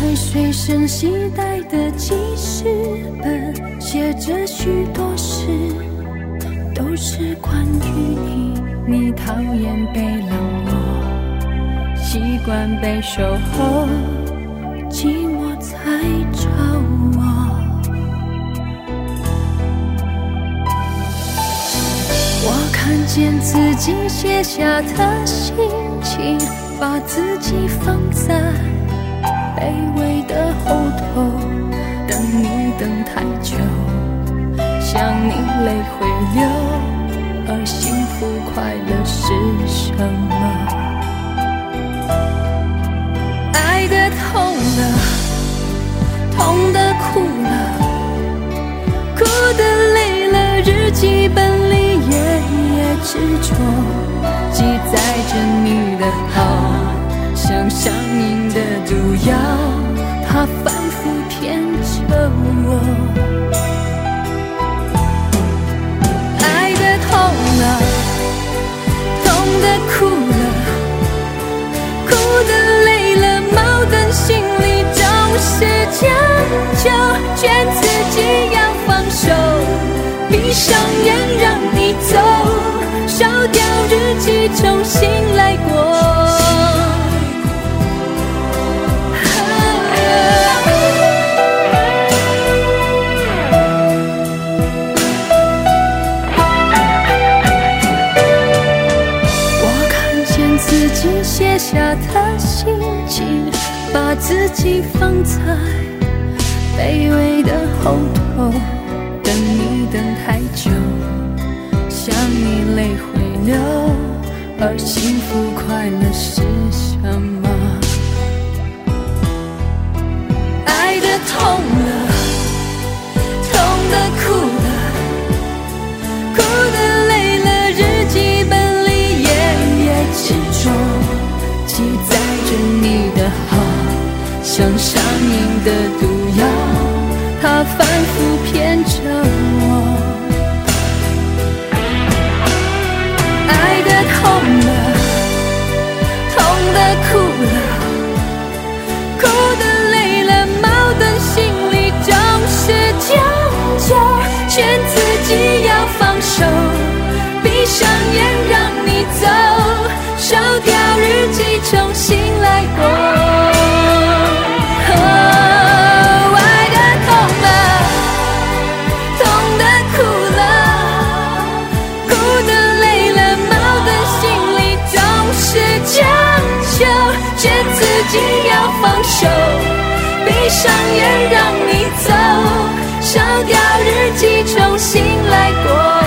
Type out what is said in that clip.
在随身携带的记事本，写着许多事，都是关于你。你讨厌被冷落，习惯被守候，寂寞才找我。我看见自己写下的心情，把自己放在。卑微的后头，等你等太久，想你泪会流，而幸福快乐是什么？爱的痛了，痛的哭了，哭的累了，日记本里夜夜执着，记载着你的好。像上瘾的毒药，它反复骗着我。爱的痛了，痛的哭了，哭的累了，矛盾心里总是将就，劝自己要放手，闭上眼下的心情，把自己放在卑微的后头，等你等太久，想你泪会流，而幸福快乐是什么？像上瘾的毒药它反复骗着紧要放手闭上眼让你走。烧掉日记重新来过。